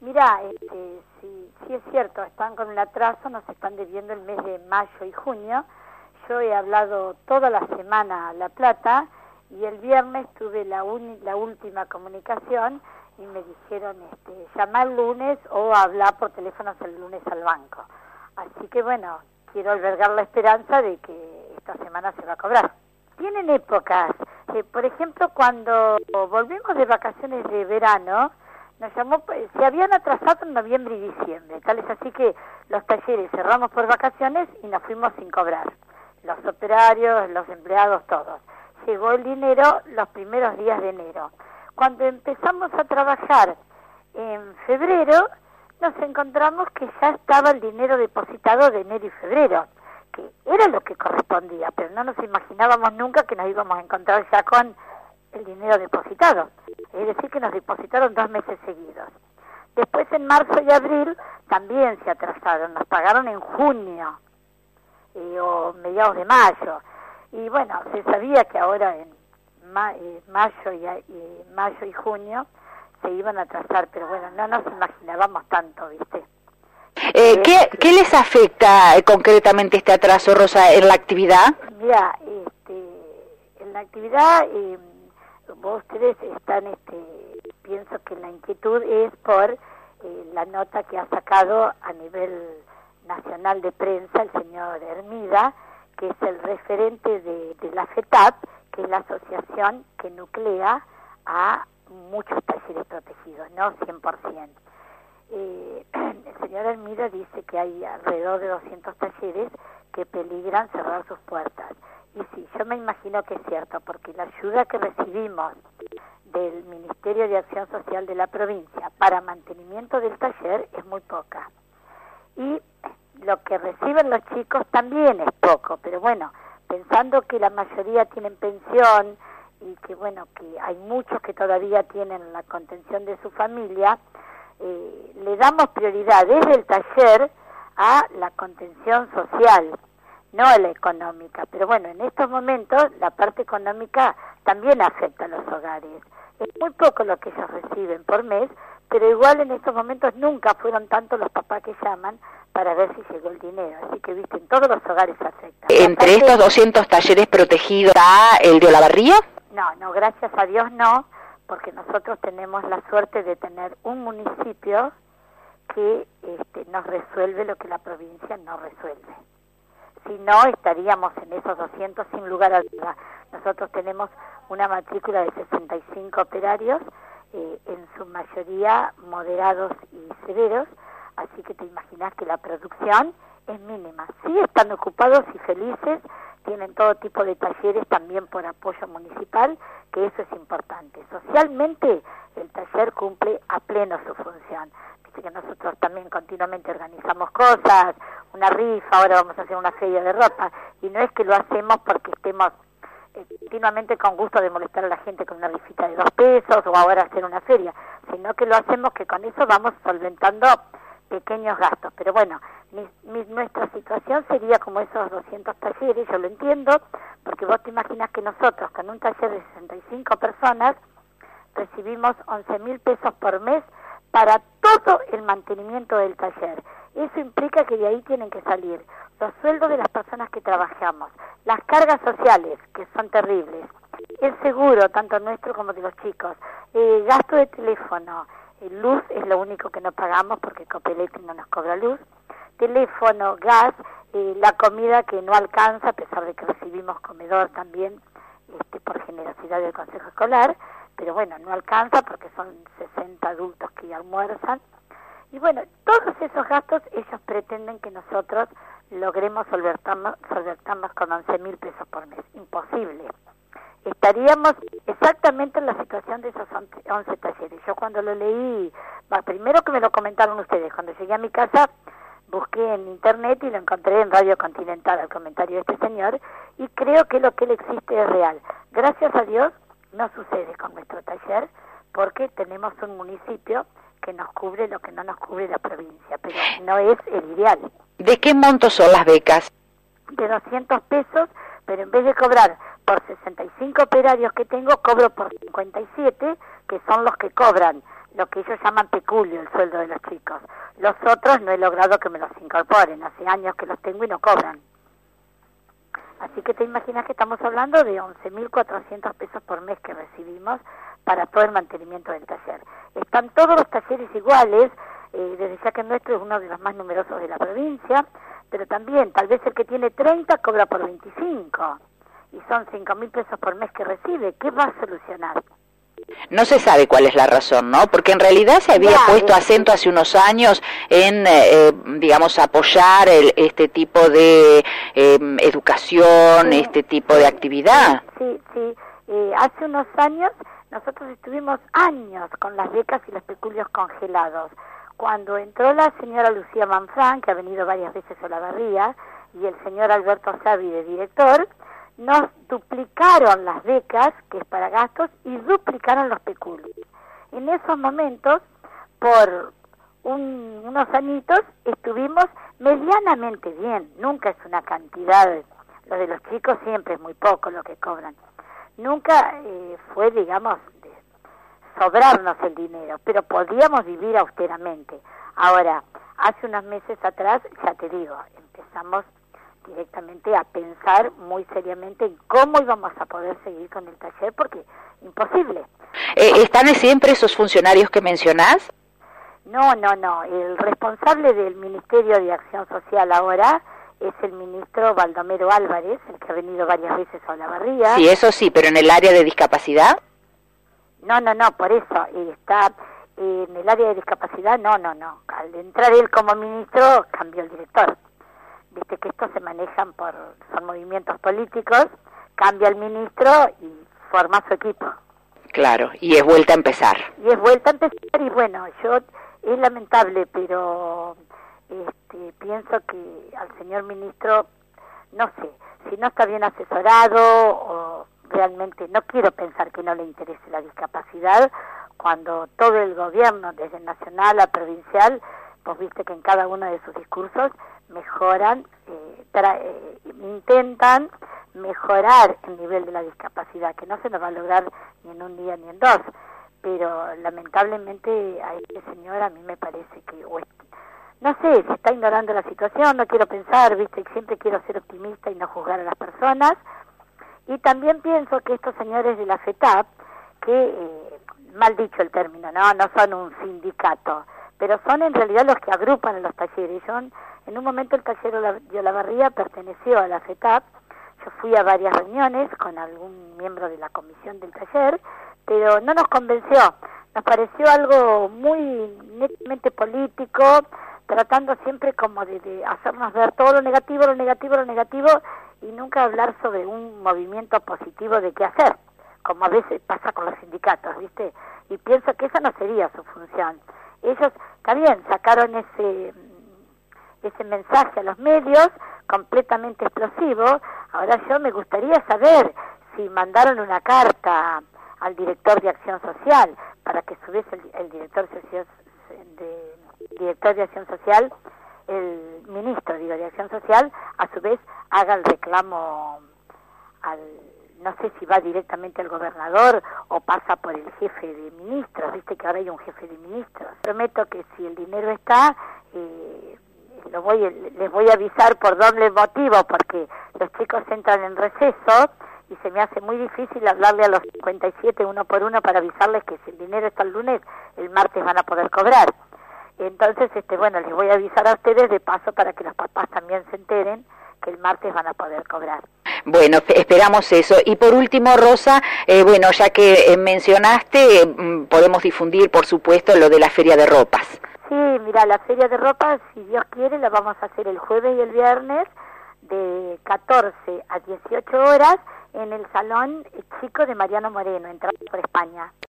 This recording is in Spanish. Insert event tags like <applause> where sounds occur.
Mira, este, sí, es cierto, están con un atraso, nos están debiendo el mes de mayo y junio. Yo he hablado toda la semana a La Plata y el viernes tuve la, la última comunicación y me dijeron este, llamar el lunes o hablar por teléfono el lunes al banco. Así que bueno, quiero albergar la esperanza de que esta semana se va a cobrar. Tienen épocas, eh, por ejemplo, cuando volvimos de vacaciones de verano, nos llamó, pues, se habían atrasado en noviembre y diciembre, tal es así que los talleres cerramos por vacaciones y nos fuimos sin cobrar, los operarios, los empleados, todos. Llegó el dinero los primeros días de enero. Cuando empezamos a trabajar en febrero, nos encontramos que ya estaba el dinero depositado de enero y febrero, que era lo que correspondía, pero no nos imaginábamos nunca que nos íbamos a encontrar ya con el dinero depositado. Es decir, que nos depositaron dos meses seguidos. Después en marzo y abril también se atrasaron, nos pagaron en junio eh, o mediados de mayo. Y bueno, se sabía que ahora en eh, mayo, y, mayo y junio se iban a atrasar, pero bueno, no nos imaginábamos tanto, ¿viste? Eh, ¿qué, ¿Qué les afecta concretamente este atraso, Rosa, en la actividad? Mira, este, en la actividad eh, vos ustedes están, este, pienso que la inquietud es por eh, la nota que ha sacado a nivel nacional de prensa el señor Hermida, que es el referente de, la FETAP, que es la asociación que nuclea a muchos talleres protegidos, no 100%. Eh, <clears throat> el señor Hermida dice que hay alrededor de 200 talleres que peligran cerrar sus puertas. Y sí, yo me imagino que es cierto, porque la ayuda que recibimos del Ministerio de Acción Social de la provincia para mantenimiento del taller es muy poca. Y lo que reciben los chicos también es poco, pero bueno, pensando que la mayoría tienen pensión y que bueno, que hay muchos que todavía tienen la contención de su familia, eh, le damos prioridad desde el taller a la contención social no a la económica. Pero bueno, en estos momentos la parte económica también afecta a los hogares. Es muy poco lo que ellos reciben por mes, pero igual en estos momentos nunca fueron tantos los papás que llaman para ver si llegó el dinero. Así que, viste, en todos los hogares afecta. ¿Entre estos 200 talleres protegidos está el de Olavarría? No, no, gracias a Dios no, porque nosotros tenemos la suerte de tener un municipio que este, nos resuelve lo que la provincia no resuelve si no estaríamos en esos 200 sin lugar a duda. Nosotros tenemos una matrícula de 65 operarios, eh, en su mayoría moderados y severos, así que te imaginas que la producción es mínima. Sí están ocupados y felices, tienen todo tipo de talleres también por apoyo municipal, que eso es importante. Socialmente el taller cumple a pleno su función que nosotros también continuamente organizamos cosas, una rifa, ahora vamos a hacer una feria de ropa, y no es que lo hacemos porque estemos eh, continuamente con gusto de molestar a la gente con una rifita de dos pesos o ahora hacer una feria, sino que lo hacemos que con eso vamos solventando pequeños gastos. Pero bueno, nuestra situación sería como esos 200 talleres, yo lo entiendo, porque vos te imaginas que nosotros con un taller de 65 personas recibimos 11 mil pesos por mes para todo el mantenimiento del taller. Eso implica que de ahí tienen que salir los sueldos de las personas que trabajamos, las cargas sociales, que son terribles, el seguro, tanto nuestro como de los chicos, el gasto de teléfono, el luz es lo único que no pagamos porque Copeletti no nos cobra luz, teléfono, gas, eh, la comida que no alcanza, a pesar de que recibimos comedor también este, por generosidad del Consejo Escolar, pero bueno, no alcanza porque son 60 adultos que almuerzan. Y bueno, todos esos gastos ellos pretenden que nosotros logremos solventarnos, con 11 mil pesos por mes. Imposible. Estaríamos exactamente en la situación de esos 11 talleres. Yo cuando lo leí, primero que me lo comentaron ustedes, cuando llegué a mi casa busqué en internet y lo encontré en Radio Continental, el comentario de este señor, y creo que lo que él existe es real. Gracias a Dios, no sucede con nuestro taller porque tenemos un municipio que nos cubre lo que no nos cubre la provincia, pero no es el ideal. ¿De qué monto son las becas? De 200 pesos, pero en vez de cobrar por 65 operarios que tengo, cobro por 57, que son los que cobran lo que ellos llaman peculio, el sueldo de los chicos. Los otros no he logrado que me los incorporen, hace años que los tengo y no cobran. Así que te imaginas que estamos hablando de 11.400 pesos por mes que recibimos para todo el mantenimiento del taller. Están todos los talleres iguales, eh, desde ya que nuestro es uno de los más numerosos de la provincia, pero también tal vez el que tiene 30 cobra por 25 y son 5.000 pesos por mes que recibe. ¿Qué va a solucionar? No se sabe cuál es la razón, ¿no? Porque en realidad se había puesto acento hace unos años en, eh, digamos, apoyar el, este tipo de em, educación, este tipo de actividad. Sí, sí. Eh, hace unos años nosotros estuvimos años con las becas y los peculios congelados. Cuando entró la señora Lucía Manfran, que ha venido varias veces a la barría, y el señor Alberto Savi de director, nos duplicaron las becas, que es para gastos, y duplicaron los peculios. En esos momentos, por unos añitos, estuvimos medianamente bien. Nunca es una cantidad, lo de los chicos siempre es muy poco lo que cobran. Nunca eh, fue, digamos, de sobrarnos el dinero, pero podíamos vivir austeramente. Ahora, hace unos meses atrás, ya te digo, empezamos directamente a pensar muy seriamente en cómo íbamos a poder seguir con el taller, porque imposible. Eh, ¿Están siempre esos funcionarios que mencionás? No, no, no. El responsable del Ministerio de Acción Social ahora es el ministro Baldomero Álvarez, el que ha venido varias veces a la barría. Sí, eso sí, pero en el área de discapacidad. No, no, no, por eso está en el área de discapacidad, no, no, no. Al entrar él como ministro, cambió el director viste que estos se manejan por, son movimientos políticos, cambia el ministro y forma su equipo. Claro, y es vuelta a empezar. Y es vuelta a empezar y bueno, yo es lamentable, pero este, pienso que al señor ministro, no sé, si no está bien asesorado o realmente no quiero pensar que no le interese la discapacidad, cuando todo el gobierno, desde nacional a provincial, pues viste que en cada uno de sus discursos mejoran, eh, eh, intentan mejorar el nivel de la discapacidad, que no se nos va a lograr ni en un día ni en dos, pero lamentablemente a este señor a mí me parece que, no sé, se está ignorando la situación, no quiero pensar, viste, siempre quiero ser optimista y no juzgar a las personas, y también pienso que estos señores de la FETAP, que, eh, mal dicho el término, no, no son un sindicato, pero son en realidad los que agrupan los talleres, son en un momento el taller de Olavarría perteneció a la FETAP, yo fui a varias reuniones con algún miembro de la comisión del taller, pero no nos convenció, nos pareció algo muy netamente político, tratando siempre como de, hacernos ver todo lo negativo, lo negativo, lo negativo, y nunca hablar sobre un movimiento positivo de qué hacer, como a veces pasa con los sindicatos, ¿viste? Y pienso que esa no sería su función. Ellos, también sacaron ese ese mensaje a los medios completamente explosivo. Ahora yo me gustaría saber si mandaron una carta al director de Acción Social para que su vez el, director, de, director de Acción Social, el ministro digo, de Acción Social, a su vez haga el reclamo al no sé si va directamente al gobernador o pasa por el jefe de ministros, viste que ahora hay un jefe de ministros. Prometo que si el dinero está, eh, lo voy, les voy a avisar por doble motivo, porque los chicos entran en receso y se me hace muy difícil hablarle a los 57 uno por uno para avisarles que si el dinero está el lunes, el martes van a poder cobrar. Entonces, este, bueno, les voy a avisar a ustedes de paso para que los papás también se enteren que el martes van a poder cobrar. Bueno, esperamos eso. Y por último, Rosa, eh, bueno, ya que eh, mencionaste, mm, podemos difundir, por supuesto, lo de la feria de ropas. Sí, mira, la feria de ropa, si Dios quiere, la vamos a hacer el jueves y el viernes de 14 a 18 horas en el Salón Chico de Mariano Moreno, entrando por España.